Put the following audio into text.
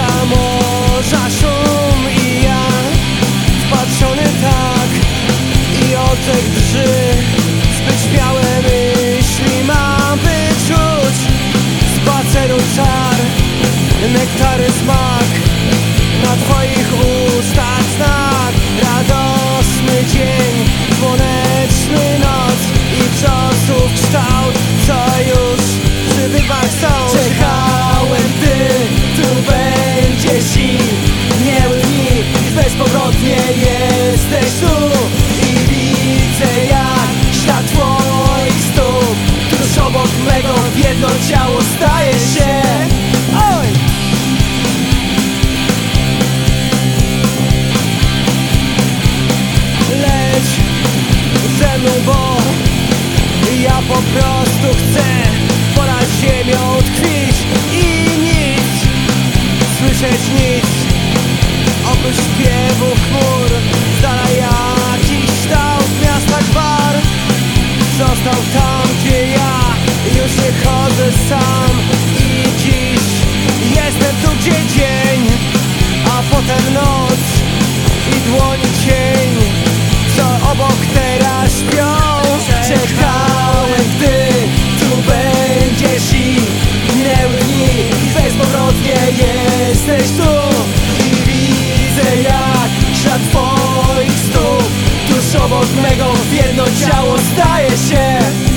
Rzeka, morza, szum i ja Wpatrzony tak. I oczek drży Zbyt białe myśli mam wyczuć. Spaceru czar, nektary smak. Na twoich ustach znak. Radosny dzień, słoneczny noc. I czasów kształt, co już przybywać są. Po prostu chcę ponad ziemią tkwić i nic Słyszeć nic. Oprócz śpiewu chmur Z dala jakiś kształt miasta gwar Został tam, gdzie ja Już nie chodzę sam mego wierno ciało staje się.